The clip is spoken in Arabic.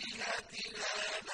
آلهتنا